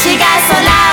星が空